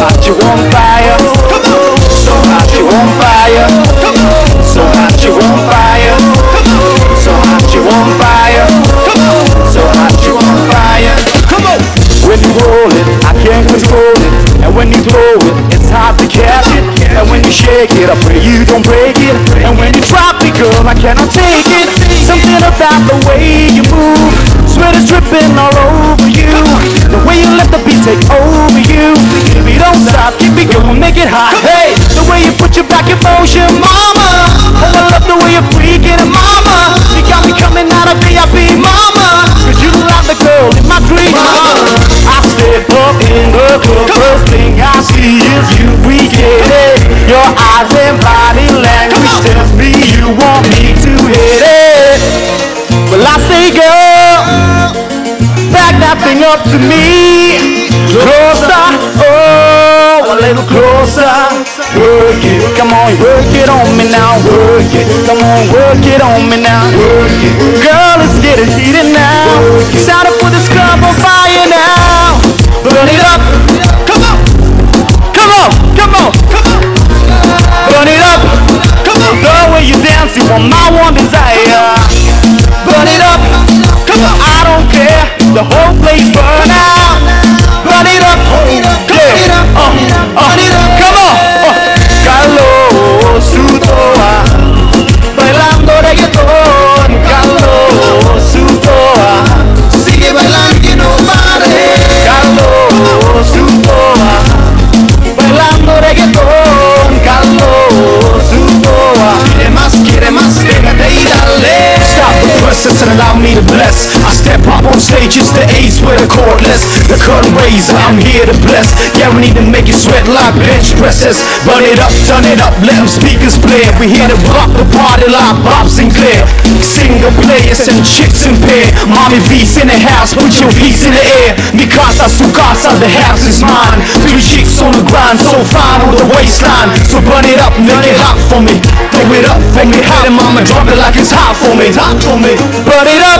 hot you on fire. Come on. So hot you on fire. Come on. So hot you on fire. Come on. So hot you on fire. Come on. So hot you on fire. Come on. When you roll it, I can't control it. And when you throw it, it's hard to catch it. And when you shake it, I pray you don't break it. And when you drop it, girl, I cannot take it. Something about the way you move, sweat is dripping all over you. The way you up to me. Closer, oh, a little closer. Work it, come on, work it on me now. Work it, come on, work it on me now. Work it, girl, let's get it heated now. Shout out for this club on fire now. Burn it up, come on, come on, come on, come on. Burn it up, come on. The way you dance, you are my one desire. Burn it up, come on. I don't care, the whole place on stage, it's the ace with a cordless. The curtain raiser, I'm here to bless. Yeah, we need to make you sweat like bench presses. Burn it up, turn it up, let them speakers play. We here to rock the party like Bob Sinclar. Single players and chicks in pair. Mommy V's in the house, put your feet in the air. Mi casa, su casa, the house is mine. Three chicks on the grind, so fine with the waistline. So burn it up, make it hot for me. Throw it up, make it hot, and mama drop it like it's hot for me. Hot for me. Burn it up,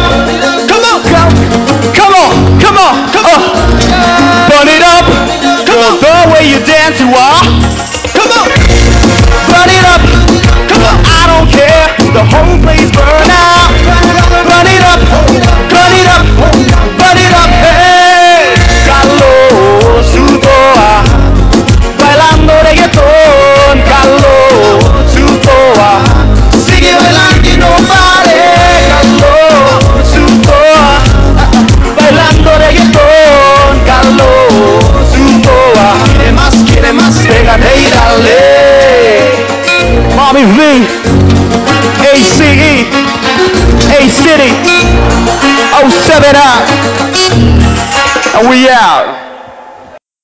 Quiere más, pégate y dale. V, ACE, A City, 07 out, and we out.